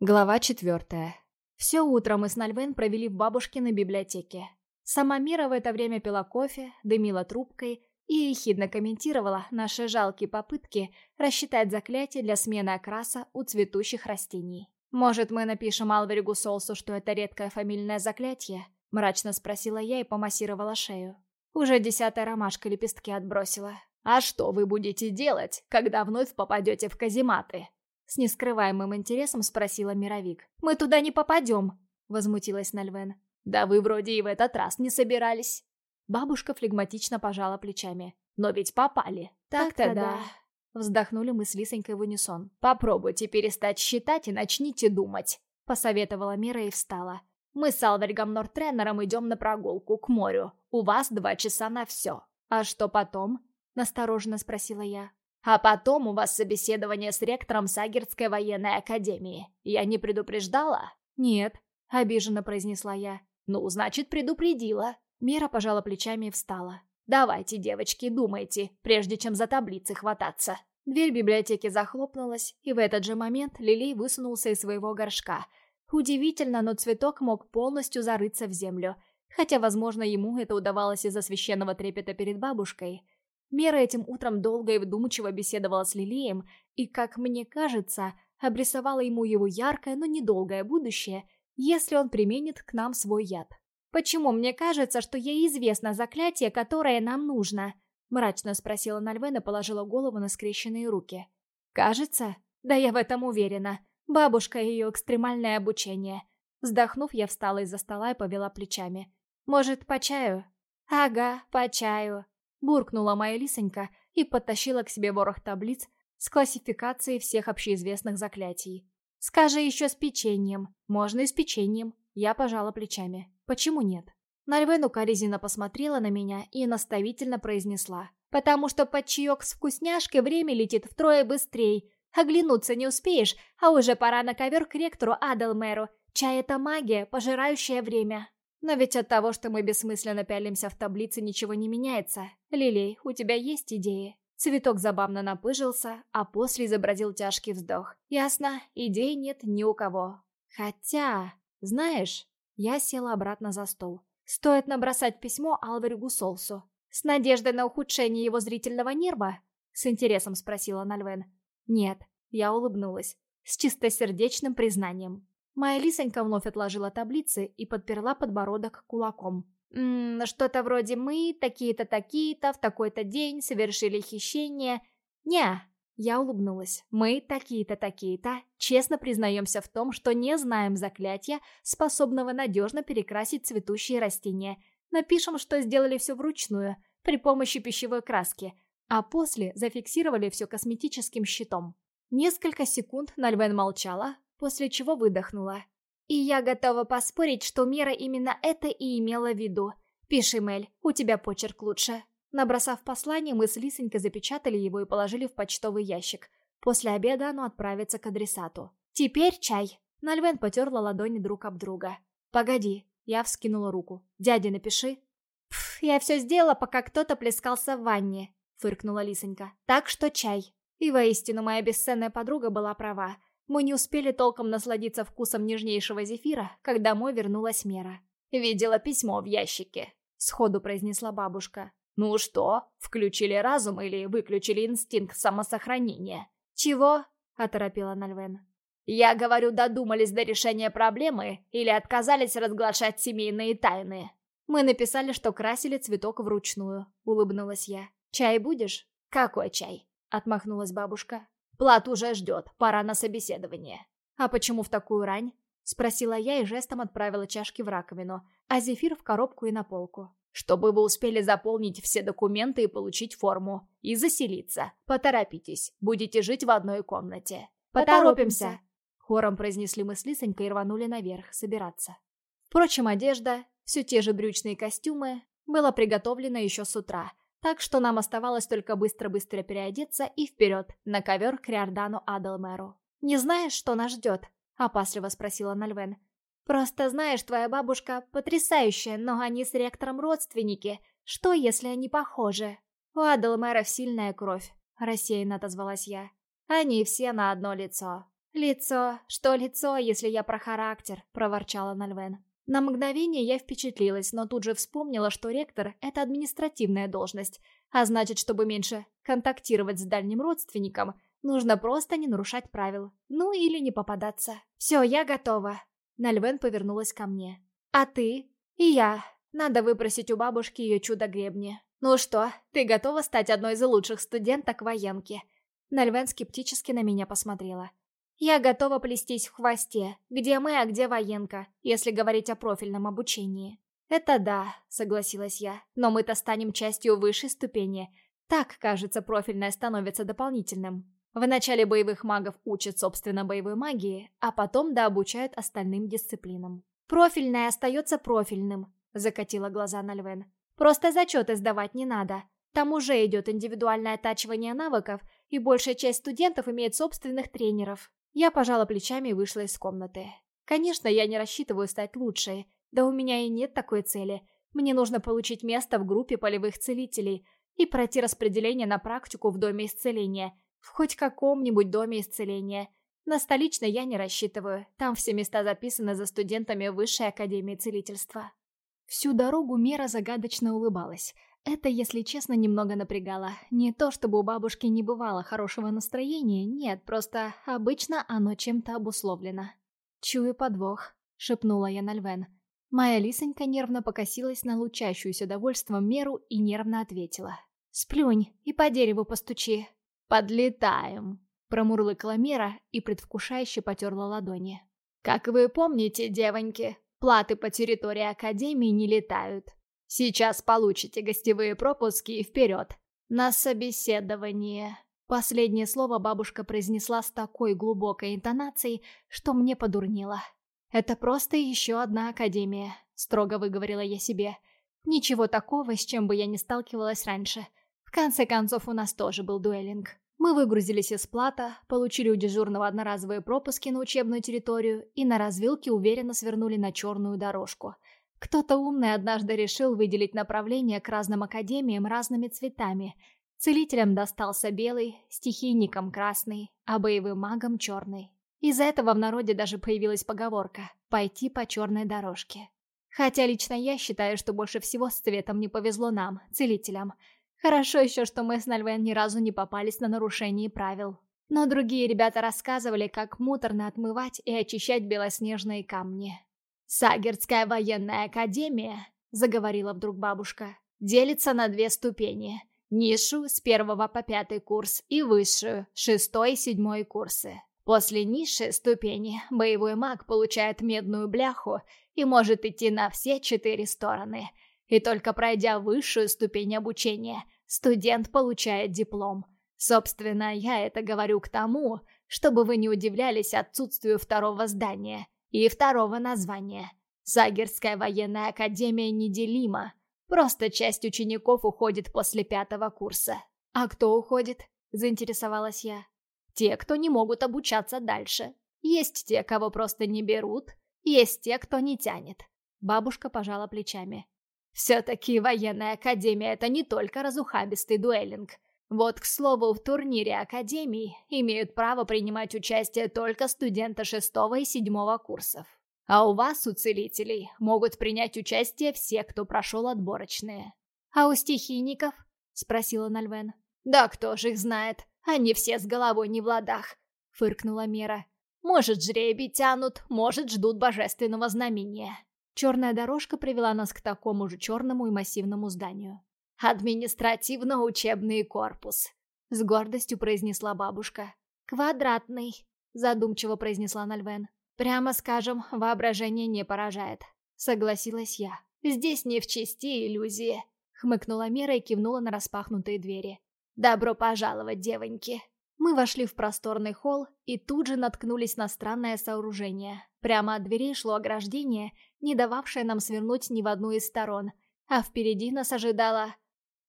Глава четвертая. Все утро мы с Нальвен провели в бабушкиной библиотеке. Сама Мира в это время пила кофе, дымила трубкой и ехидно комментировала наши жалкие попытки рассчитать заклятие для смены окраса у цветущих растений. «Может, мы напишем Алваригу Солсу, что это редкое фамильное заклятие?» – мрачно спросила я и помассировала шею. Уже десятая ромашка лепестки отбросила. «А что вы будете делать, когда вновь попадете в казематы?» С нескрываемым интересом спросила Мировик. «Мы туда не попадем!» Возмутилась Нальвен. «Да вы вроде и в этот раз не собирались!» Бабушка флегматично пожала плечами. «Но ведь попали!» «Так-то да!» Вздохнули мы с Лисонькой в унисон. «Попробуйте перестать считать и начните думать!» Посоветовала Мира и встала. «Мы с Алвергом Нортренером идем на прогулку к морю. У вас два часа на все. А что потом?» Настороженно спросила я. А потом у вас собеседование с ректором Сагерской военной академии. Я не предупреждала? Нет, обиженно произнесла я. Ну, значит, предупредила. Мира пожала плечами и встала. Давайте, девочки, думайте, прежде чем за таблицы хвататься. Дверь библиотеки захлопнулась, и в этот же момент Лилей высунулся из своего горшка. Удивительно, но цветок мог полностью зарыться в землю, хотя, возможно, ему это удавалось из-за священного трепета перед бабушкой. Мера этим утром долго и вдумчиво беседовала с Лилием и, как мне кажется, обрисовала ему его яркое, но недолгое будущее, если он применит к нам свой яд. «Почему мне кажется, что ей известно заклятие, которое нам нужно?» Мрачно спросила Нальвена положила голову на скрещенные руки. «Кажется? Да я в этом уверена. Бабушка и ее экстремальное обучение». Вздохнув, я встала из-за стола и повела плечами. «Может, по чаю?» «Ага, по чаю», Буркнула моя лисонька и подтащила к себе ворох таблиц с классификацией всех общеизвестных заклятий. «Скажи еще с печеньем. Можно и с печеньем». Я пожала плечами. «Почему нет?» Нальвен укоризненно посмотрела на меня и наставительно произнесла. «Потому что под чаек с вкусняшкой время летит втрое быстрее. Оглянуться не успеешь, а уже пора на ковер к ректору Аделмеру. Чай — это магия, пожирающая время». Но ведь от того, что мы бессмысленно пялимся в таблице, ничего не меняется. Лилей, у тебя есть идеи? Цветок забавно напыжился, а после изобразил тяжкий вздох. Ясно, идей нет ни у кого. Хотя, знаешь, я села обратно за стол. Стоит набросать письмо Алварю Гусолсу. С надеждой на ухудшение его зрительного нерва? С интересом спросила Нальвен. Нет, я улыбнулась. С чистосердечным признанием. Моя лисонька вновь отложила таблицы и подперла подбородок кулаком. «Ммм, что-то вроде мы, такие-то, такие-то, в такой-то день совершили хищение. Не, я улыбнулась. Мы, такие-то, такие-то, честно признаемся в том, что не знаем заклятия, способного надежно перекрасить цветущие растения. Напишем, что сделали все вручную, при помощи пищевой краски, а после зафиксировали все косметическим щитом. Несколько секунд Нальвен молчала, после чего выдохнула. «И я готова поспорить, что Мира именно это и имела в виду. Пиши, Мель, у тебя почерк лучше». Набросав послание, мы с Лисонькой запечатали его и положили в почтовый ящик. После обеда оно отправится к адресату. «Теперь чай!» Нальвен потерла ладони друг об друга. «Погоди!» Я вскинула руку. «Дяде напиши!» «Пф, я все сделала, пока кто-то плескался в ванне!» Фыркнула Лисонька. «Так что чай!» И воистину моя бесценная подруга была права. Мы не успели толком насладиться вкусом нежнейшего зефира, когда домой вернулась Мера. «Видела письмо в ящике», — сходу произнесла бабушка. «Ну что, включили разум или выключили инстинкт самосохранения?» «Чего?» — оторопила Нальвен. «Я говорю, додумались до решения проблемы или отказались разглашать семейные тайны?» «Мы написали, что красили цветок вручную», — улыбнулась я. «Чай будешь?» «Какой чай?» — отмахнулась бабушка. Плат уже ждет, пора на собеседование. А почему в такую рань? Спросила я и жестом отправила чашки в раковину, а зефир в коробку и на полку. Чтобы вы успели заполнить все документы и получить форму. И заселиться. Поторопитесь, будете жить в одной комнате. Поторопимся! Хором произнесли мы с Лисонькой и рванули наверх собираться. Впрочем, одежда, все те же брючные костюмы, была приготовлена еще с утра – так что нам оставалось только быстро-быстро переодеться и вперед, на ковер к Риордану Адлмеру. «Не знаешь, что нас ждет?» — опасливо спросила Нальвен. «Просто знаешь, твоя бабушка потрясающая, но они с ректором родственники. Что, если они похожи?» «У Адлмеров сильная кровь», — рассеянно отозвалась я. «Они все на одно лицо». «Лицо. Что лицо, если я про характер?» – проворчала Нальвен. На мгновение я впечатлилась, но тут же вспомнила, что ректор – это административная должность, а значит, чтобы меньше контактировать с дальним родственником, нужно просто не нарушать правил. Ну или не попадаться. «Все, я готова». Нальвен повернулась ко мне. «А ты?» «И я. Надо выпросить у бабушки ее чудо-гребни». «Ну что, ты готова стать одной из лучших студенток военки?» Нальвен скептически на меня посмотрела. «Я готова плестись в хвосте. Где мы, а где военка, если говорить о профильном обучении?» «Это да», — согласилась я. «Но мы-то станем частью высшей ступени. Так, кажется, профильное становится дополнительным. В начале боевых магов учат, собственно, боевой магии, а потом да обучают остальным дисциплинам». «Профильное остается профильным», — закатила глаза Нальвен. «Просто зачеты сдавать не надо. Там уже идет индивидуальное оттачивание навыков, и большая часть студентов имеет собственных тренеров. Я пожала плечами и вышла из комнаты. Конечно, я не рассчитываю стать лучшей. Да у меня и нет такой цели. Мне нужно получить место в группе полевых целителей и пройти распределение на практику в Доме исцеления. В хоть каком-нибудь Доме исцеления. На столичной я не рассчитываю. Там все места записаны за студентами Высшей Академии Целительства. Всю дорогу Мера загадочно улыбалась. Это, если честно, немного напрягало. Не то, чтобы у бабушки не бывало хорошего настроения, нет, просто обычно оно чем-то обусловлено. «Чую подвох», — шепнула я на Львен. Моя лисонька нервно покосилась на лучащуюся довольством меру и нервно ответила. «Сплюнь и по дереву постучи». «Подлетаем», — промурлыкала Мера и предвкушающе потерла ладони. «Как вы помните, девоньки, платы по территории Академии не летают. Сейчас получите гостевые пропуски и вперед. На собеседование. Последнее слово бабушка произнесла с такой глубокой интонацией, что мне подурнило. «Это просто еще одна академия», — строго выговорила я себе. «Ничего такого, с чем бы я не сталкивалась раньше. В конце концов, у нас тоже был дуэлинг». Мы выгрузились из плата, получили у дежурного одноразовые пропуски на учебную территорию и на развилке уверенно свернули на черную дорожку — кто-то умный однажды решил выделить направление к разным академиям разными цветами. Целителям достался белый, стихийникам красный, а боевым магам черный. Из-за этого в народе даже появилась поговорка «пойти по черной дорожке». Хотя лично я считаю, что больше всего с цветом не повезло нам, целителям. Хорошо еще, что мы с Нальвен ни разу не попались на нарушение правил. Но другие ребята рассказывали, как муторно отмывать и очищать белоснежные камни. «Сагерская военная академия», — заговорила вдруг бабушка, — «делится на две ступени. Низшую с первого по пятый курс и высшую, шестой и седьмой курсы. После низшей ступени боевой маг получает медную бляху и может идти на все четыре стороны. И только пройдя высшую ступень обучения, студент получает диплом. Собственно, я это говорю к тому, чтобы вы не удивлялись отсутствию второго здания — и второго названия. Сагерская военная академия неделима. Просто часть учеников уходит после пятого курса. «А кто уходит?» – заинтересовалась я. «Те, кто не могут обучаться дальше. Есть те, кого просто не берут, есть те, кто не тянет». Бабушка пожала плечами. «Все-таки военная академия – это не только разухабистый дуэлинг. Вот, к слову, в турнире Академии имеют право принимать участие только студенты шестого и седьмого курсов. А у вас, у целителей, могут принять участие все, кто прошел отборочные. «А у стихийников?» — спросила Нальвен. «Да кто же их знает? Они все с головой не в ладах», — фыркнула Мера. «Может, жребий тянут, может, ждут божественного знамения». Черная дорожка привела нас к такому же черному и массивному зданию. «Административно-учебный корпус», — с гордостью произнесла бабушка. «Квадратный», — задумчиво произнесла Нальвен. «Прямо скажем, воображение не поражает», — согласилась я. «Здесь не в чести иллюзии», — хмыкнула Мера и кивнула на распахнутые двери. «Добро пожаловать, девоньки!» Мы вошли в просторный холл и тут же наткнулись на странное сооружение. Прямо от дверей шло ограждение, не дававшее нам свернуть ни в одну из сторон, а впереди нас ожидала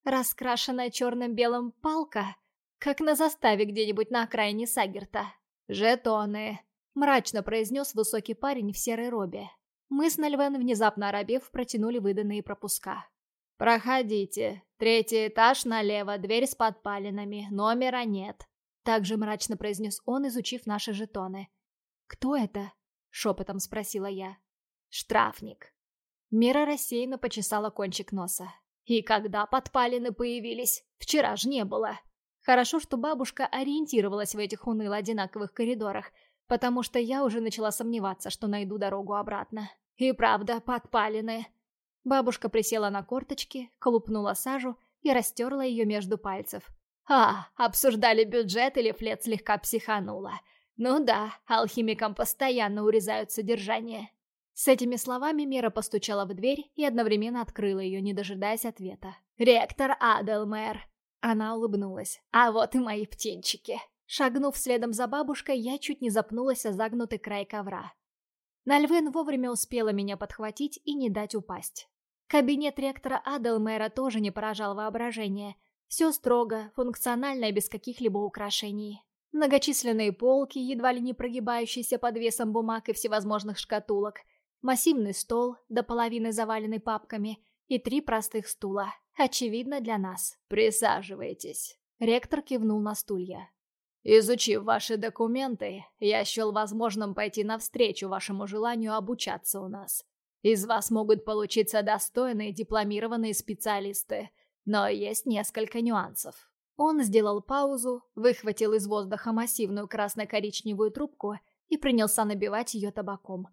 Раскрашенная черным-белым палка, как на заставе где-нибудь на окраине Сагерта. «Жетоны», — мрачно произнес высокий парень в серой робе. Мы с Нальвен, внезапно оробев, протянули выданные пропуска. «Проходите. Третий этаж налево, дверь с подпалинами, номера нет», — также мрачно произнес он, изучив наши жетоны. «Кто это?» — шепотом спросила я. «Штрафник». Мира рассеянно почесала кончик носа. «И когда подпалины появились? Вчера ж не было». Хорошо, что бабушка ориентировалась в этих уныло-одинаковых коридорах, потому что я уже начала сомневаться, что найду дорогу обратно. И правда, подпалины. Бабушка присела на корточки, колупнула сажу и растерла ее между пальцев. А, обсуждали бюджет или Флет слегка психанула. Ну да, алхимикам постоянно урезают содержание. С этими словами Мира постучала в дверь и одновременно открыла ее, не дожидаясь ответа. «Ректор Аделмэр!» Она улыбнулась. «А вот и мои птенчики!» Шагнув следом за бабушкой, я чуть не запнулась о загнутый край ковра. Нальвен вовремя успела меня подхватить и не дать упасть. Кабинет ректора Аделмэра тоже не поражал воображение. Все строго, функционально и без каких-либо украшений. Многочисленные полки, едва ли не прогибающиеся под весом бумаг и всевозможных шкатулок, массивный стол, до половины заваленный папками, и три простых стула, очевидно для нас. «Присаживайтесь». Ректор кивнул на стулья. Изучив ваши документы, я счел возможным пойти навстречу вашему желанию обучаться у нас. Из вас могут получиться достойные дипломированные специалисты, но есть несколько нюансов. Он сделал паузу, выхватил из воздуха массивную красно-коричневую трубку и принялся набивать ее табаком.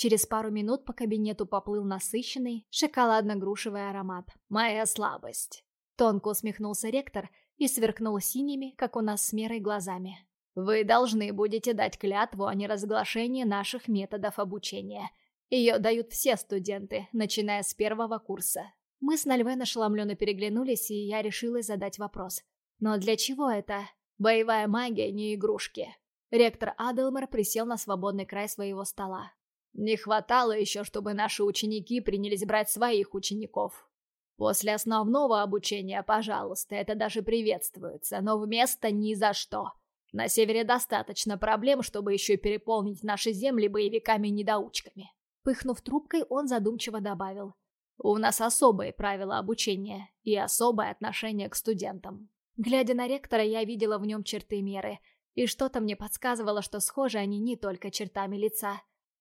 Через пару минут по кабинету поплыл насыщенный, шоколадно-грушевый аромат. «Моя слабость!» Тонко усмехнулся ректор и сверкнул синими, как у нас с Мерой, глазами. «Вы должны будете дать клятву о неразглашении наших методов обучения. Ее дают все студенты, начиная с первого курса». Мы с Нальвен ошеломленно переглянулись, и я решила задать вопрос. «Но для чего это? Боевая магия не игрушки». Ректор Аделмер присел на свободный край своего стола. «Не хватало еще, чтобы наши ученики принялись брать своих учеников. После основного обучения, пожалуйста, это даже приветствуется, но вместо ни за что. На севере достаточно проблем, чтобы еще переполнить наши земли боевиками-недоучками. Пыхнув трубкой, он задумчиво добавил. У нас особые правила обучения и особое отношение к студентам. Глядя на ректора, я видела в нем черты меры, и что-то мне подсказывало, что схожи они не только чертами лица.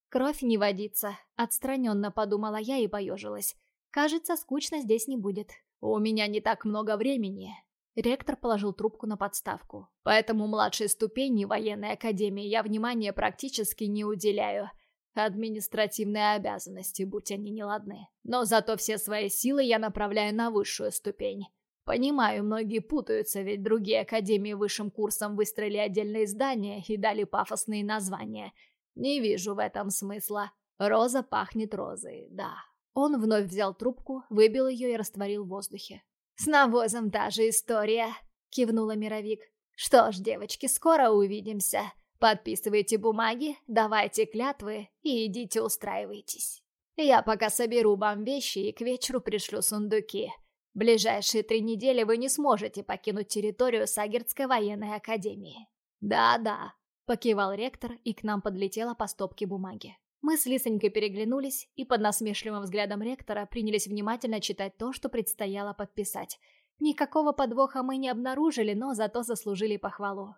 Кровь не водится, отстраненно подумала я и поежилась. Кажется, скучно здесь не будет. У меня не так много времени. Ректор положил трубку на подставку. Поэтому младшей ступени военной академии я внимания практически не уделяю. Административные обязанности, будь они неладны. Но зато все свои силы я направляю на высшую ступень. Понимаю, многие путаются, ведь другие академии высшим курсом выстроили отдельные здания и дали пафосные названия. Не вижу в этом смысла. Роза пахнет розой, да. Он вновь взял трубку, выбил ее и растворил в воздухе. «С навозом та же история», — кивнула Мировик. «Что ж, девочки, скоро увидимся. Подписывайте бумаги, давайте клятвы и идите устраивайтесь. Я пока соберу вам вещи и к вечеру пришлю сундуки. Ближайшие три недели вы не сможете покинуть территорию Сагердской военной академии». «Да-да», — покивал ректор, и к нам подлетела по стопке бумаги. Мы с Лисонькой переглянулись и под насмешливым взглядом ректора принялись внимательно читать то, что предстояло подписать. Никакого подвоха мы не обнаружили, но зато заслужили похвалу.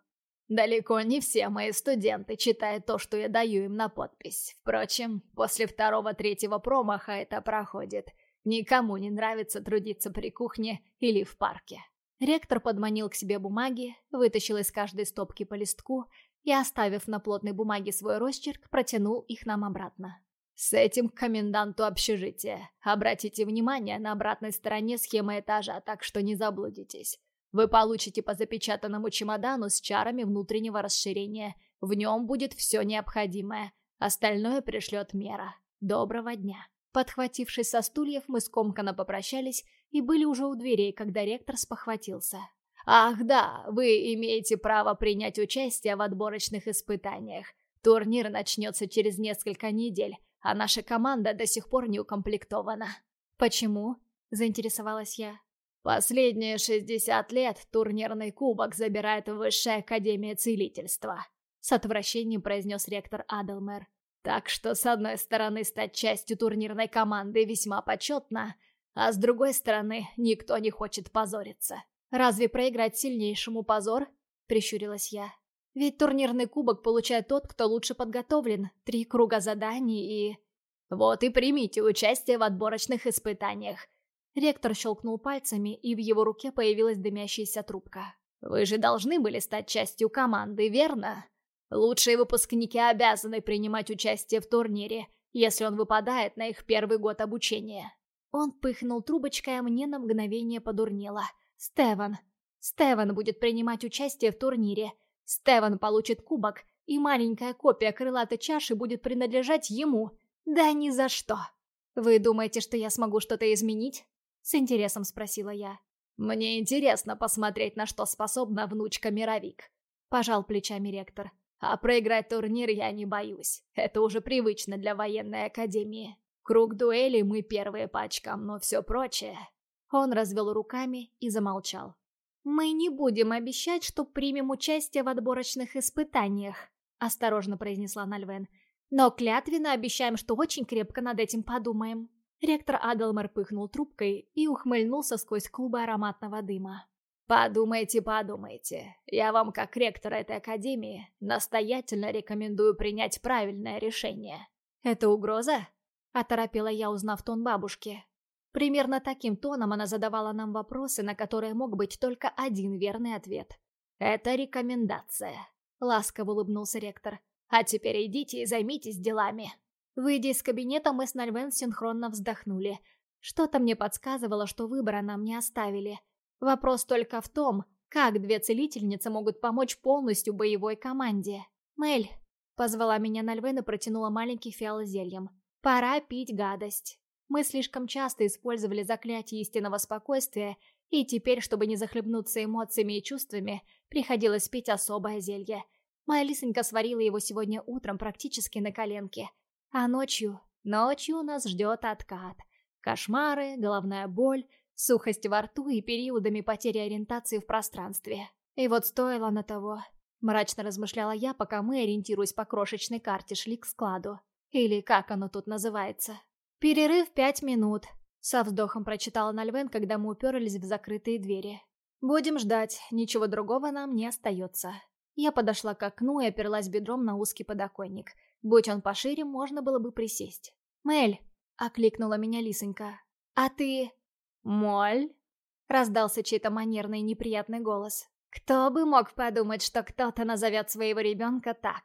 Далеко не все мои студенты читают то, что я даю им на подпись. Впрочем, после второго-третьего промаха это проходит. Никому не нравится трудиться при кухне или в парке. Ректор подманил к себе бумаги, вытащил из каждой стопки по листку и, оставив на плотной бумаге свой росчерк, протянул их нам обратно. С этим к коменданту общежития. Обратите внимание на обратной стороне схемы этажа, так что не заблудитесь. Вы получите по запечатанному чемодану с чарами внутреннего расширения. В нем будет все необходимое. Остальное пришлет мера. Доброго дня. Подхватившись со стульев, мы скомканно попрощались и были уже у дверей, когда ректор спохватился. Ах да, вы имеете право принять участие в отборочных испытаниях. Турнир начнется через несколько недель, а наша команда до сих пор не укомплектована. Почему? Заинтересовалась я. Последние 60 лет турнирный кубок забирает Высшая Академия Целительства. С отвращением произнес ректор Аделмер. Так что, с одной стороны, стать частью турнирной команды весьма почетно, а с другой стороны, никто не хочет позориться. «Разве проиграть сильнейшему позор?» — прищурилась я. Ведь турнирный кубок получает тот, кто лучше подготовлен. Три круга заданий и... Вот и примите участие в отборочных испытаниях. Ректор щелкнул пальцами, и в его руке появилась дымящаяся трубка. Вы же должны были стать частью команды, верно? Лучшие выпускники обязаны принимать участие в турнире, если он выпадает на их первый год обучения. Он пыхнул трубочкой, а мне на мгновение подурнело. Стеван. Стеван будет принимать участие в турнире. Стеван получит кубок, и маленькая копия крылатой чаши будет принадлежать ему. Да ни за что. Вы думаете, что я смогу что-то изменить? С интересом спросила я. Мне интересно посмотреть, на что способна внучка Мировик. Пожал плечами ректор. А проиграть турнир я не боюсь. Это уже привычно для военной академии. Круг дуэли мы первые по очкам, но все прочее... Он развел руками и замолчал. «Мы не будем обещать, что примем участие в отборочных испытаниях», осторожно произнесла Нальвен. «Но клятвенно обещаем, что очень крепко над этим подумаем». Ректор Адлмар пыхнул трубкой и ухмыльнулся сквозь клубы ароматного дыма. Подумайте, подумайте. Я вам, как ректор этой академии, настоятельно рекомендую принять правильное решение. Это угроза? Оторопела я, узнав тон бабушки. Примерно таким тоном она задавала нам вопросы, на которые мог быть только один верный ответ. «Это рекомендация», — ласково улыбнулся ректор. «А теперь идите и займитесь делами». Выйдя из кабинета, мы с Нальвен синхронно вздохнули. Что-то мне подсказывало, что выбора нам не оставили — Вопрос только в том, как две целительницы могут помочь полностью боевой команде. «Мэль», — позвала меня Нальвен и протянула маленький фиал зельем. «Пора пить гадость». Мы слишком часто использовали заклятие истинного спокойствия, и теперь, чтобы не захлебнуться эмоциями и чувствами, приходилось пить особое зелье. Моя лисонька сварила его сегодня утром практически на коленке. А ночью... Ночью нас ждет откат. Кошмары, головная боль, сухость во рту и периодами потери ориентации в пространстве. И вот стоило на того. Мрачно размышляла я, пока мы, ориентируясь по крошечной карте, шли к складу. Или как оно тут называется. «Перерыв пять минут», — со вздохом прочитала Нальвен, когда мы уперлись в закрытые двери. «Будем ждать, ничего другого нам не остается». Я подошла к окну и оперлась бедром на узкий подоконник. Будь он пошире, можно было бы присесть. «Мэль!» — окликнула меня Лисонька. «А ты...» «Моль?» — раздался чей-то манерный и неприятный голос. «Кто бы мог подумать, что кто-то назовет своего ребенка так?»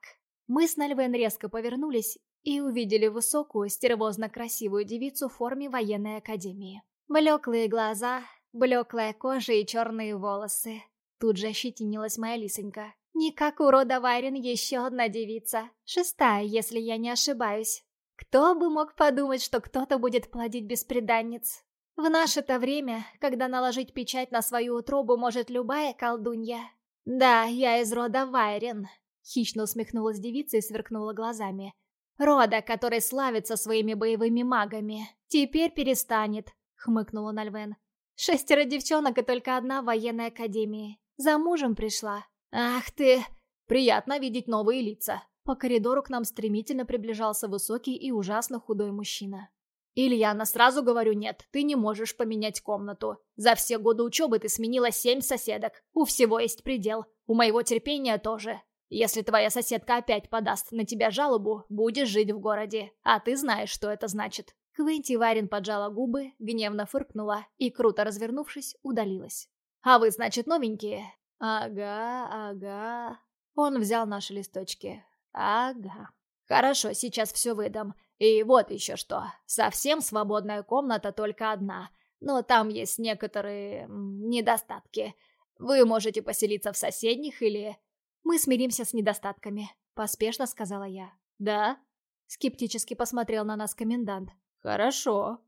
Мы с Нальвен резко повернулись и увидели высокую, стервозно-красивую девицу в форме военной академии. Блеклые глаза, блеклая кожа и черные волосы. Тут же ощетинилась моя лисонька. Не как у рода Вайрин еще одна девица. Шестая, если я не ошибаюсь. Кто бы мог подумать, что кто-то будет плодить беспреданниц? В наше-то время, когда наложить печать на свою утробу может любая колдунья. Да, я из рода Вайрин. Хищно усмехнулась девица и сверкнула глазами. Рода, который славится своими боевыми магами. Теперь перестанет, хмыкнула Нальвен. Шестеро девчонок и только одна в военной академии. За мужем пришла. Ах ты! Приятно видеть новые лица. По коридору к нам стремительно приближался высокий и ужасно худой мужчина. «Ильяна, сразу говорю нет, ты не можешь поменять комнату. За все годы учебы ты сменила семь соседок. У всего есть предел. У моего терпения тоже. Если твоя соседка опять подаст на тебя жалобу, будешь жить в городе. А ты знаешь, что это значит». Квенти Варин поджала губы, гневно фыркнула и, круто развернувшись, удалилась. «А вы, значит, новенькие?» «Ага, ага...» Он взял наши листочки. «Ага...» «Хорошо, сейчас все выдам. И вот еще что. Совсем свободная комната только одна. Но там есть некоторые... недостатки. Вы можете поселиться в соседних или... Мы смиримся с недостатками, поспешно сказала я. Да? Скептически посмотрел на нас комендант. Хорошо.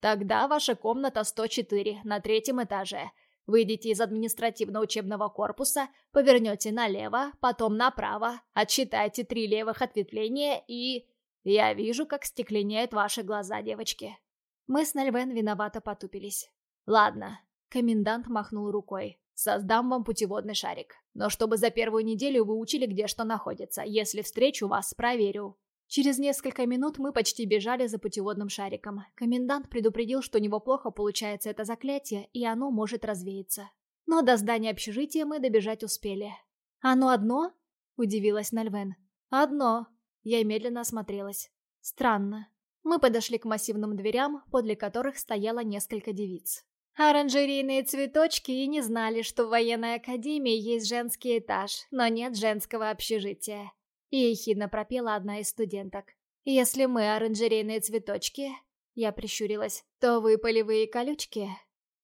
Тогда ваша комната 104 на третьем этаже. Выйдете из административно-учебного корпуса, повернете налево, потом направо, отсчитайте три левых ответвления и... Я вижу, как стекленеют ваши глаза, девочки. Мы с Нальвен виновато потупились. Ладно. Комендант махнул рукой. Создам вам путеводный шарик. Но чтобы за первую неделю вы учили, где что находится. Если встречу вас, проверю. Через несколько минут мы почти бежали за путеводным шариком. Комендант предупредил, что у него плохо получается это заклятие, и оно может развеяться. Но до здания общежития мы добежать успели. «Оно одно?» — удивилась Нальвен. «Одно». Я медленно осмотрелась. Странно. Мы подошли к массивным дверям, подле которых стояло несколько девиц. Оранжерейные цветочки и не знали, что в военной академии есть женский этаж, но нет женского общежития. И ехидно пропела одна из студенток. «Если мы оранжерейные цветочки...» Я прищурилась. «То вы полевые колючки?»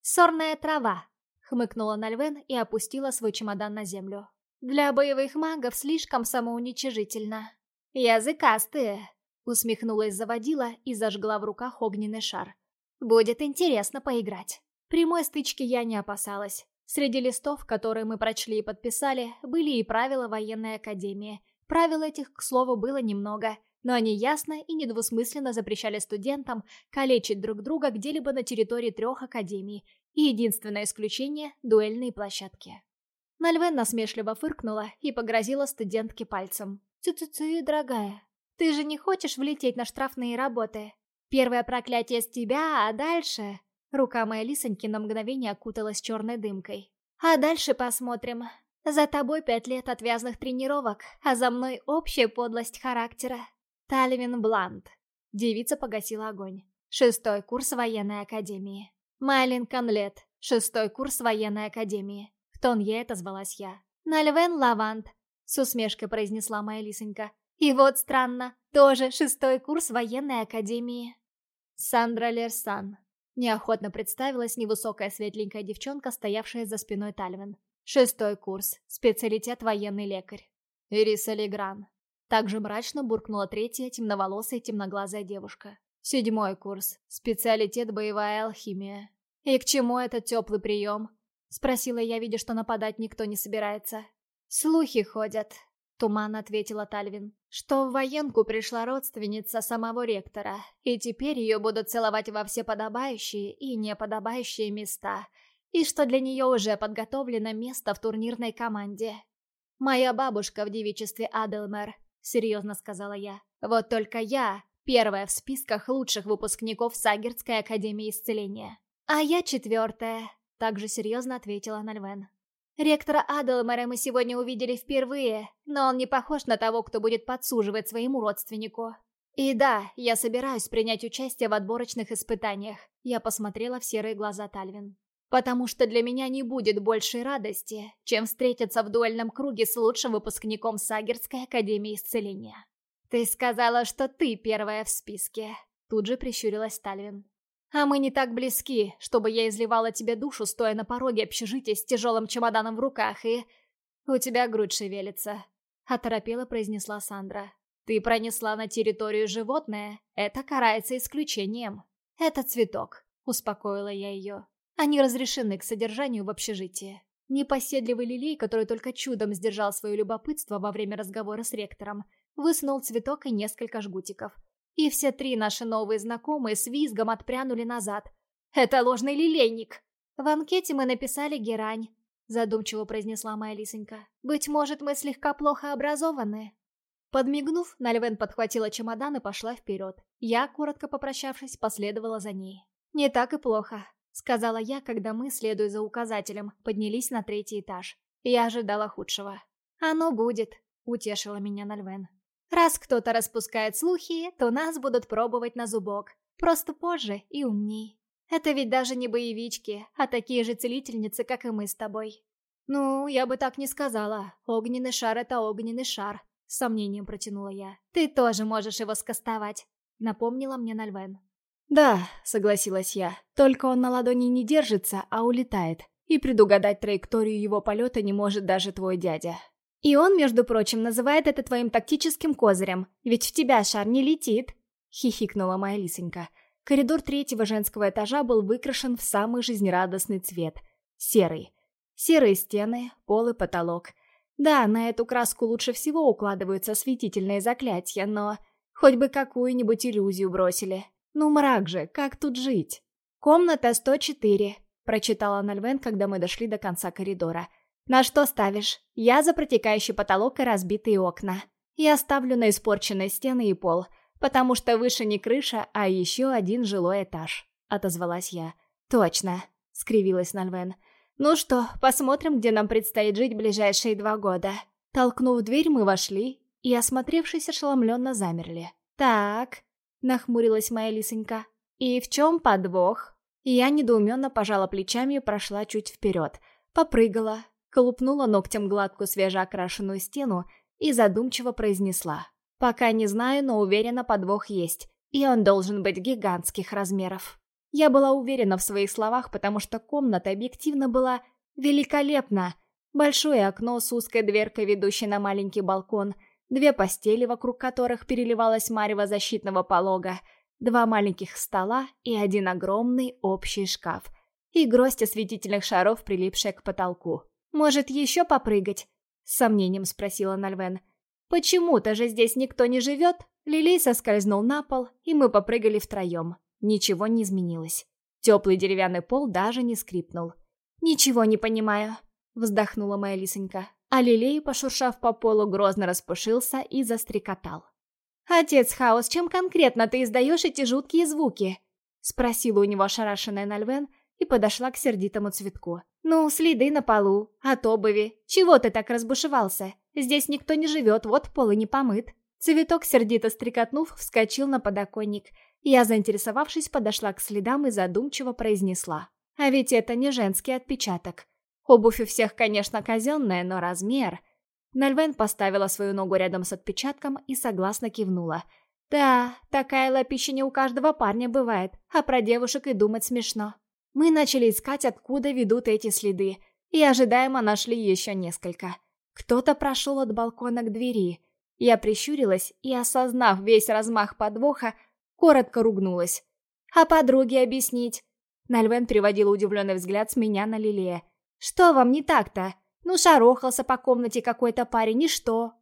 «Сорная трава!» Хмыкнула Нальвен и опустила свой чемодан на землю. «Для боевых магов слишком самоуничижительно». «Языкастые!» Усмехнулась заводила и зажгла в руках огненный шар. «Будет интересно поиграть». Прямой стычки я не опасалась. Среди листов, которые мы прочли и подписали, были и правила военной академии. Правил этих, к слову, было немного, но они ясно и недвусмысленно запрещали студентам калечить друг друга где-либо на территории трех академий, и единственное исключение – дуэльные площадки. Нальвен насмешливо фыркнула и погрозила студентке пальцем. «Цу-цу-цу, дорогая, ты же не хочешь влететь на штрафные работы? Первое проклятие с тебя, а дальше...» Рука моей лисоньки на мгновение окуталась черной дымкой. «А дальше посмотрим. За тобой пять лет отвязных тренировок, а за мной общая подлость характера. Таливин Блант». Девица погасила огонь. Шестой курс военной академии. Майлин Конлет. Шестой курс военной академии. В тон ей отозвалась я. Нальвен Лавант. С усмешкой произнесла моя лисонька. И вот странно, тоже шестой курс военной академии. Сандра Лерсан. Неохотно представилась невысокая светленькая девчонка, стоявшая за спиной Тальвин. Шестой курс. Специалитет военный лекарь. Ириса Легран. Также мрачно буркнула третья темноволосая темноглазая девушка. Седьмой курс. Специалитет боевая алхимия. «И к чему этот теплый прием?» Спросила я, видя, что нападать никто не собирается. «Слухи ходят», — туманно ответила Тальвин, «что в военку пришла родственница самого ректора, и теперь ее будут целовать во все подобающие и неподобающие места, и что для нее уже подготовлено место в турнирной команде. «Моя бабушка в девичестве Аделмер», — серьезно сказала я. «Вот только я первая в списках лучших выпускников Сагерской Академии Исцеления». «А я четвертая», — также серьезно ответила Нальвен. Ректора Адлмера мы сегодня увидели впервые, но он не похож на того, кто будет подсуживать своему родственнику. И да, я собираюсь принять участие в отборочных испытаниях. Я посмотрела в серые глаза Тальвин. Потому что для меня не будет большей радости, чем встретиться в дуэльном круге с лучшим выпускником Сагерской Академии Исцеления. «Ты сказала, что ты первая в списке», — тут же прищурилась Тальвин. А мы не так близки, чтобы я изливала тебе душу, стоя на пороге общежития с тяжелым чемоданом в руках, и... У тебя грудь шевелится», — оторопела произнесла Сандра. «Ты пронесла на территорию животное, это карается исключением». «Это цветок», — успокоила я ее. «Они разрешены к содержанию в общежитии». Непоседливый лилей, который только чудом сдержал свое любопытство во время разговора с ректором, высунул цветок и несколько жгутиков — и все три наши новые знакомые с визгом отпрянули назад. «Это ложный лилейник!» «В анкете мы написали герань», — задумчиво произнесла моя лисонька. «Быть может, мы слегка плохо образованы». Подмигнув, Нальвен подхватила чемодан и пошла вперед. Я, коротко попрощавшись, последовала за ней. «Не так и плохо», — сказала я, когда мы, следуя за указателем, поднялись на третий этаж. Я ожидала худшего. «Оно будет», — утешила меня Нальвен. Раз кто-то распускает слухи, то нас будут пробовать на зубок. Просто позже и умней. Это ведь даже не боевички, а такие же целительницы, как и мы с тобой. Ну, я бы так не сказала. Огненный шар — это огненный шар. С сомнением протянула я. Ты тоже можешь его скостовать. Напомнила мне Нальвен. «Да», — согласилась я, — «только он на ладони не держится, а улетает, и предугадать траекторию его полета не может даже твой дядя. И он, между прочим, называет это твоим тактическим козырем, ведь в тебя шар не летит. Хихикнула моя лисонька. Коридор третьего женского этажа был выкрашен в самый жизнерадостный цвет. Серый. Серые стены, пол и потолок. Да, на эту краску лучше всего укладываются осветительные заклятия, но... Хоть бы какую-нибудь иллюзию бросили. Ну мрак же, как тут жить? «Комната 104», — прочитала Нальвен, когда мы дошли до конца коридора. «На что ставишь? Я за протекающий потолок и разбитые окна. Я ставлю на испорченные стены и пол, потому что выше не крыша, а еще один жилой этаж», — отозвалась я. «Точно», — скривилась Нальвен. «Ну что, посмотрим, где нам предстоит жить ближайшие два года». Толкнув дверь, мы вошли и, осмотревшись, ошеломленно замерли. «Так», — нахмурилась моя лисонька, — «и в чем подвох?» Я недоуменно пожала плечами и прошла чуть вперед, попрыгала, колупнула ногтем гладкую свежеокрашенную стену и задумчиво произнесла. «Пока не знаю, но уверена, подвох есть, и он должен быть гигантских размеров». Я была уверена в своих словах, потому что комната объективно была великолепна. Большое окно с узкой дверкой, ведущей на маленький балкон, две постели, вокруг которых переливалась марево защитного полога, два маленьких стола и один огромный общий шкаф. И гроздь осветительных шаров, прилипшая к потолку. «Может, еще попрыгать?» — с сомнением спросила Нальвен. «Почему-то же здесь никто не живет?» Лилей соскользнул на пол, и мы попрыгали втроем. Ничего не изменилось. Теплый деревянный пол даже не скрипнул. «Ничего не понимаю», — вздохнула моя лисонька. А Лилей, пошуршав по полу, грозно распушился и застрекотал. «Отец Хаос, чем конкретно ты издаешь эти жуткие звуки?» — спросила у него ошарашенная Нальвен и подошла к сердитому цветку. «Ну, следы на полу, от обуви. Чего ты так разбушевался? Здесь никто не живет, вот пол и не помыт». Цветок, сердито стрекотнув, вскочил на подоконник. Я, заинтересовавшись, подошла к следам и задумчиво произнесла. «А ведь это не женский отпечаток. Обувь у всех, конечно, казенная, но размер...» Нальвен поставила свою ногу рядом с отпечатком и согласно кивнула. «Да, такая лапища не у каждого парня бывает, а про девушек и думать смешно». Мы начали искать, откуда ведут эти следы, и ожидаемо нашли еще несколько. Кто-то прошел от балкона к двери. Я прищурилась и, осознав весь размах подвоха, коротко ругнулась. «А подруге объяснить?» Нальвен переводила удивленный взгляд с меня на Лилея. «Что вам не так-то? Ну, шарохался по комнате какой-то парень, и что?»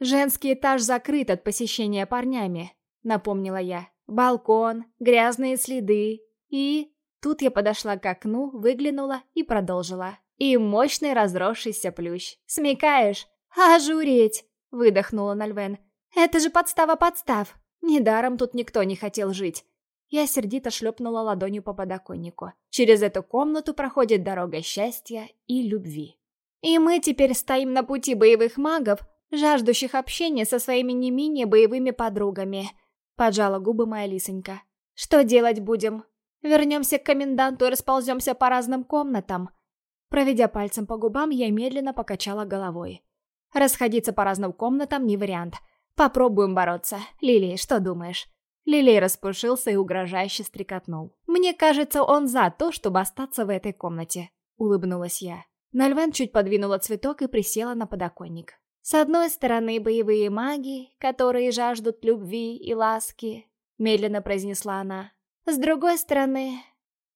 «Женский этаж закрыт от посещения парнями», — напомнила я. «Балкон, грязные следы и...» Тут я подошла к окну, выглянула и продолжила. «И мощный разросшийся плющ. Смекаешь?» «Ожуреть!» — выдохнула Нальвен. «Это же подстава подстав! Недаром тут никто не хотел жить!» Я сердито шлепнула ладонью по подоконнику. Через эту комнату проходит дорога счастья и любви. И мы теперь стоим на пути боевых магов, жаждущих общения со своими не менее боевыми подругами. Поджала губы моя лисонька. Что делать будем? Вернемся к коменданту и располземся по разным комнатам. Проведя пальцем по губам, я медленно покачала головой. Расходиться по разным комнатам не вариант. Попробуем бороться. Лили, что думаешь? Лилей распушился и угрожающе стрекотнул. «Мне кажется, он за то, чтобы остаться в этой комнате», — улыбнулась я. Нальвен чуть подвинула цветок и присела на подоконник. «С одной стороны, боевые маги, которые жаждут любви и ласки», — медленно произнесла она. С другой стороны...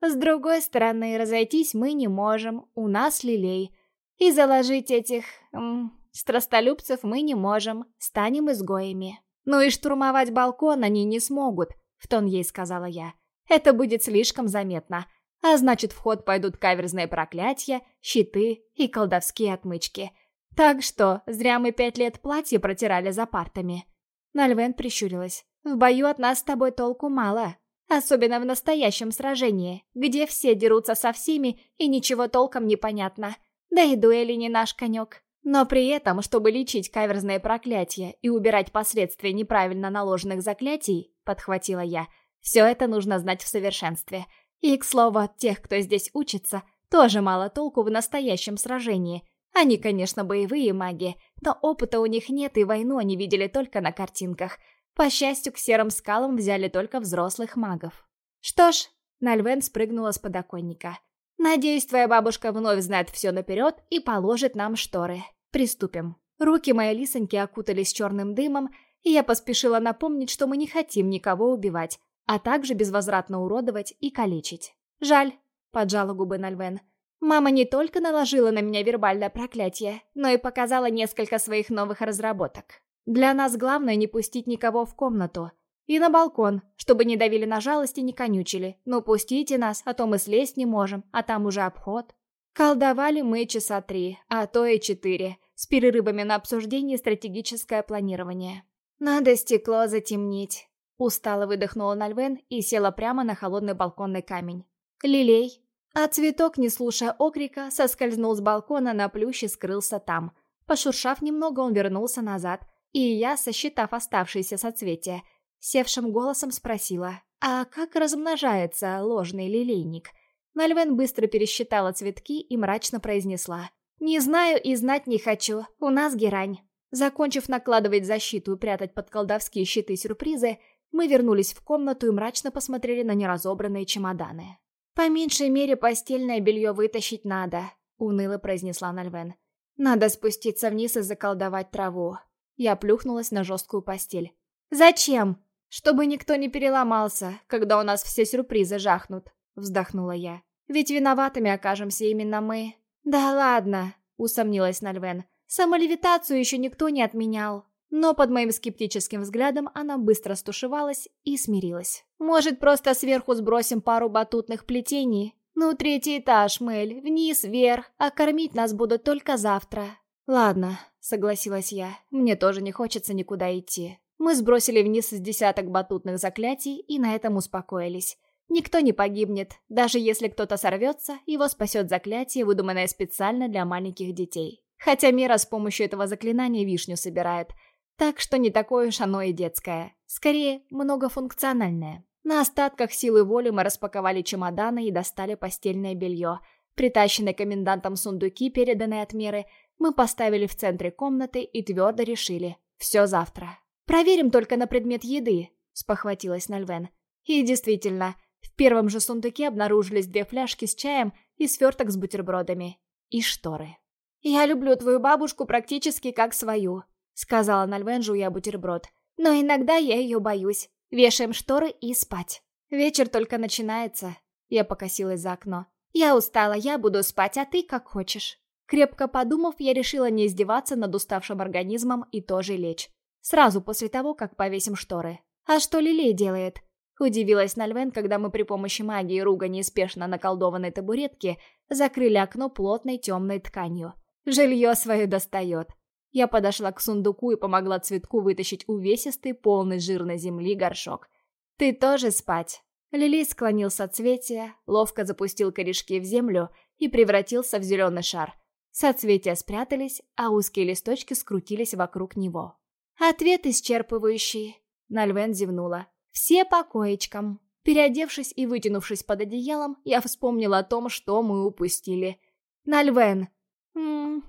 С другой стороны, разойтись мы не можем, у нас лилей. И заложить этих... М, страстолюбцев мы не можем, станем изгоями. Ну и штурмовать балкон они не смогут, в тон ей сказала я. Это будет слишком заметно. А значит, в ход пойдут каверзные проклятия, щиты и колдовские отмычки. Так что, зря мы пять лет платье протирали за партами. Нальвен прищурилась. В бою от нас с тобой толку мало. Особенно в настоящем сражении, где все дерутся со всеми и ничего толком не понятно. Да и дуэли не наш конек. Но при этом, чтобы лечить каверзные проклятия и убирать последствия неправильно наложенных заклятий, подхватила я, все это нужно знать в совершенстве. И, к слову, от тех, кто здесь учится, тоже мало толку в настоящем сражении. Они, конечно, боевые маги, но опыта у них нет, и войну они видели только на картинках – по счастью, к серым скалам взяли только взрослых магов. Что ж, Нальвен спрыгнула с подоконника. Надеюсь, твоя бабушка вновь знает все наперед и положит нам шторы. Приступим. Руки моей лисоньки окутались черным дымом, и я поспешила напомнить, что мы не хотим никого убивать, а также безвозвратно уродовать и калечить. «Жаль», — поджала губы Нальвен. «Мама не только наложила на меня вербальное проклятие, но и показала несколько своих новых разработок. Для нас главное не пустить никого в комнату. И на балкон, чтобы не давили на жалость и не конючили. Ну пустите нас, а то мы слезть не можем, а там уже обход. Колдовали мы часа три, а то и четыре, с перерывами на обсуждение стратегическое планирование. «Надо стекло затемнить», — устало выдохнула Нальвен и села прямо на холодный балконный камень. «Лилей». А цветок, не слушая окрика, соскользнул с балкона на плющ и скрылся там — Пошуршав немного, он вернулся назад, и я, сосчитав оставшиеся соцветия, севшим голосом спросила, «А как размножается ложный лилейник?» Нальвен быстро пересчитала цветки и мрачно произнесла, «Не знаю и знать не хочу, у нас герань». Закончив накладывать защиту и прятать под колдовские щиты сюрпризы, мы вернулись в комнату и мрачно посмотрели на неразобранные чемоданы. «По меньшей мере постельное белье вытащить надо», — уныло произнесла Нальвен. «Надо спуститься вниз и заколдовать траву». Я плюхнулась на жесткую постель. «Зачем?» «Чтобы никто не переломался, когда у нас все сюрпризы жахнут», — вздохнула я. «Ведь виноватыми окажемся именно мы». «Да ладно», — усомнилась Нальвен. «Самолевитацию еще никто не отменял». Но под моим скептическим взглядом она быстро стушевалась и смирилась. «Может, просто сверху сбросим пару батутных плетений? Ну, третий этаж, Мэль, вниз, вверх, а кормить нас будут только завтра». «Ладно», — согласилась я, — «мне тоже не хочется никуда идти». Мы сбросили вниз с десяток батутных заклятий и на этом успокоились. Никто не погибнет, даже если кто-то сорвется, его спасет заклятие, выдуманное специально для маленьких детей. Хотя Мира с помощью этого заклинания вишню собирает — так что не такое уж оно и детское. Скорее, многофункциональное. На остатках силы воли мы распаковали чемоданы и достали постельное белье. Притащенные комендантом сундуки, переданные от меры, мы поставили в центре комнаты и твердо решили. Все завтра. «Проверим только на предмет еды», — спохватилась Нальвен. И действительно, в первом же сундуке обнаружились две фляжки с чаем и сверток с бутербродами. И шторы. «Я люблю твою бабушку практически как свою», — сказала Нальвен, жуя бутерброд. «Но иногда я ее боюсь. Вешаем шторы и спать. Вечер только начинается». Я покосилась за окно. «Я устала, я буду спать, а ты как хочешь». Крепко подумав, я решила не издеваться над уставшим организмом и тоже лечь. Сразу после того, как повесим шторы. «А что Лилей делает?» Удивилась Нальвен, когда мы при помощи магии руга неспешно наколдованной табуретки закрыли окно плотной темной тканью. Жилье свое достает. Я подошла к сундуку и помогла цветку вытащить увесистый, полный жирной земли горшок. «Ты тоже спать?» Лилей склонил соцветия, ловко запустил корешки в землю и превратился в зеленый шар. Соцветия спрятались, а узкие листочки скрутились вокруг него. «Ответ исчерпывающий», — Нальвен зевнула. «Все по коечкам». Переодевшись и вытянувшись под одеялом, я вспомнила о том, что мы упустили. «Нальвен!» «Ммм,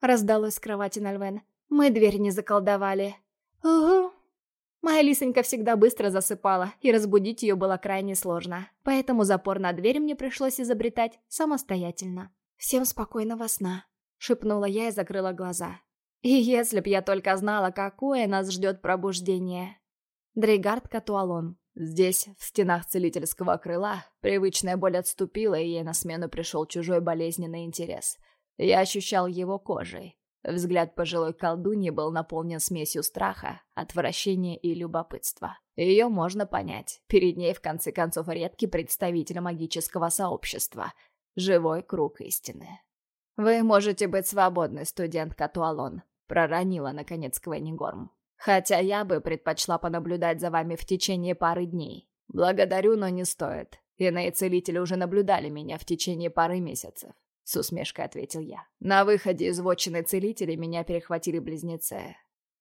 Раздалось с кровати Нальвен. Мы дверь не заколдовали. Угу. Моя лисонька всегда быстро засыпала, и разбудить ее было крайне сложно. Поэтому запор на дверь мне пришлось изобретать самостоятельно. «Всем спокойного сна», — шепнула я и закрыла глаза. И если б я только знала, какое нас ждет пробуждение. Дрейгард Катуалон. Здесь, в стенах целительского крыла, привычная боль отступила, и ей на смену пришел чужой болезненный интерес — я ощущал его кожей. Взгляд пожилой колдуньи был наполнен смесью страха, отвращения и любопытства. Ее можно понять. Перед ней, в конце концов, редкий представитель магического сообщества. Живой круг истины. «Вы можете быть свободны, студент Катуалон», — проронила, наконец, Квеннигорм. «Хотя я бы предпочла понаблюдать за вами в течение пары дней. Благодарю, но не стоит. Иные целители уже наблюдали меня в течение пары месяцев. — с усмешкой ответил я. На выходе из вотчины целителя меня перехватили близнецы.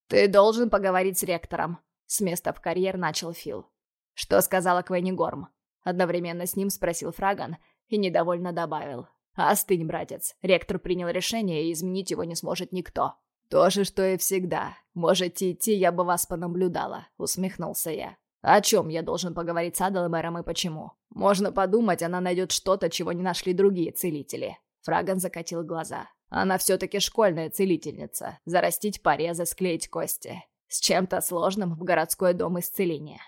«Ты должен поговорить с ректором», — с места в карьер начал Фил. «Что сказала Квенни Горм?» Одновременно с ним спросил Фраган и недовольно добавил. «Остынь, братец. Ректор принял решение, и изменить его не сможет никто». «То же, что и всегда. Можете идти, я бы вас понаблюдала», — усмехнулся я. «О чем я должен поговорить с Адалмером и почему? Можно подумать, она найдет что-то, чего не нашли другие целители». Фраган закатил глаза. Она все-таки школьная целительница. Зарастить порезы, склеить кости. С чем-то сложным в городской дом исцеления.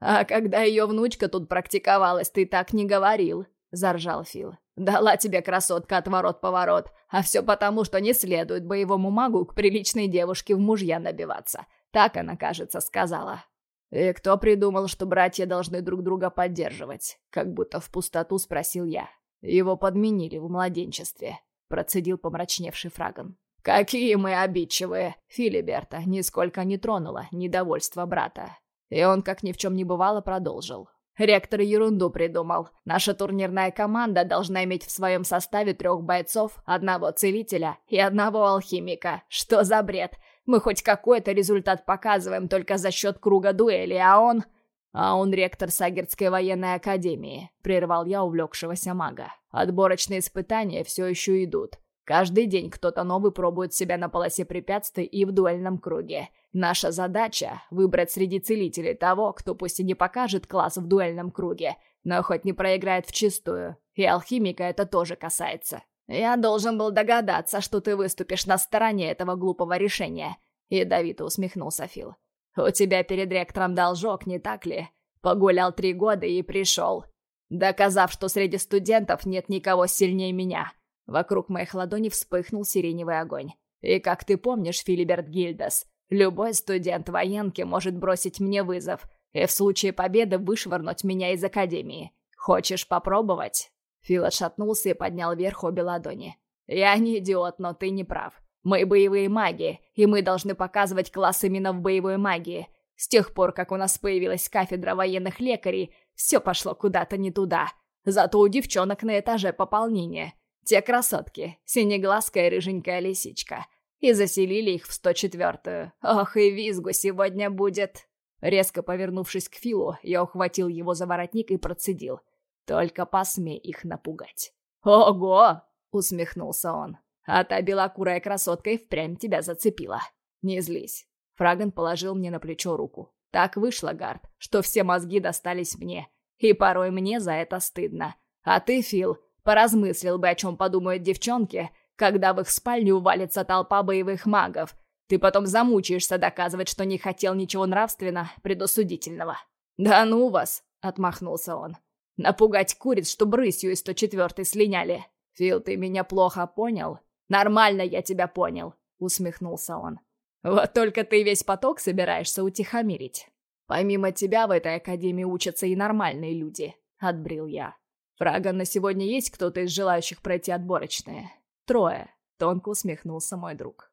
«А когда ее внучка тут практиковалась, ты так не говорил», — заржал Фил. «Дала тебе красотка отворот-поворот, а все потому, что не следует боевому магу к приличной девушке в мужья набиваться. Так она, кажется, сказала». «И кто придумал, что братья должны друг друга поддерживать?» Как будто в пустоту спросил я. Его подменили в младенчестве», — процедил помрачневший Фраган. «Какие мы обидчивые!» Филиберта нисколько не тронула недовольство брата. И он, как ни в чем не бывало, продолжил. Ректор ерунду придумал. Наша турнирная команда должна иметь в своем составе трех бойцов, одного целителя и одного алхимика. Что за бред? Мы хоть какой-то результат показываем только за счет круга дуэли, а он... А он ректор Сагерской военной академии, прервал я увлекшегося мага. Отборочные испытания все еще идут. Каждый день кто-то новый пробует себя на полосе препятствий и в дуэльном круге. Наша задача — выбрать среди целителей того, кто пусть и не покажет класс в дуэльном круге, но хоть не проиграет вчистую. И алхимика это тоже касается. Я должен был догадаться, что ты выступишь на стороне этого глупого решения. Ядовито усмехнулся Фил. У тебя перед ректором должок, не так ли? Погулял три года и пришел. Доказав, что среди студентов нет никого сильнее меня. Вокруг моих ладоней вспыхнул сиреневый огонь. И как ты помнишь, Филиберт Гильдас, любой студент военки может бросить мне вызов и в случае победы вышвырнуть меня из академии. Хочешь попробовать?» Фил отшатнулся и поднял вверх обе ладони. «Я не идиот, но ты не прав. Мы боевые маги, и мы должны показывать класс именно в боевой магии. С тех пор, как у нас появилась кафедра военных лекарей, все пошло куда-то не туда. Зато у девчонок на этаже пополнение. Те красотки, синеглазкая рыженькая лисичка. И заселили их в 104-ю. Ох, и визгу сегодня будет. Резко повернувшись к Филу, я ухватил его за воротник и процедил. Только посмей их напугать. «Ого!» — усмехнулся он. «А та белокурая красотка и впрямь тебя зацепила. Не злись». Фраган положил мне на плечо руку. Так вышло, Гард, что все мозги достались мне. И порой мне за это стыдно. А ты, Фил, Поразмыслил бы, о чем подумают девчонки, когда в их спальню увалится толпа боевых магов. Ты потом замучаешься доказывать, что не хотел ничего нравственно предосудительного. «Да ну вас!» — отмахнулся он. «Напугать куриц, что брысью из 104-й слиняли. Фил, ты меня плохо понял?» «Нормально я тебя понял», — усмехнулся он. «Вот только ты весь поток собираешься утихомирить. Помимо тебя в этой академии учатся и нормальные люди», — отбрил я. «Фраган, на сегодня есть кто-то из желающих пройти отборочные?» «Трое», — тонко усмехнулся мой друг.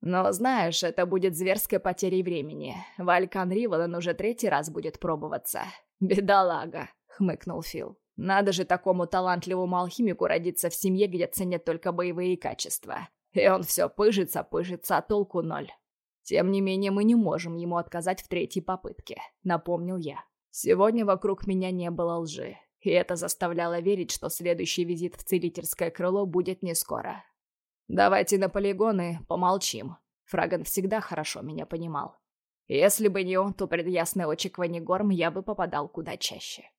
«Но знаешь, это будет зверской потерей времени. Валькан Риволан уже третий раз будет пробоваться. Бедолага», — хмыкнул Фил. «Надо же такому талантливому алхимику родиться в семье, где ценят только боевые качества. И он все пыжится, пыжится, а толку ноль. Тем не менее, мы не можем ему отказать в третьей попытке», — напомнил я. «Сегодня вокруг меня не было лжи. И это заставляло верить, что следующий визит в целительское крыло будет не скоро. «Давайте на полигоны помолчим». Фраган всегда хорошо меня понимал. Если бы не он, то пред ясной очи Кванигорм я бы попадал куда чаще.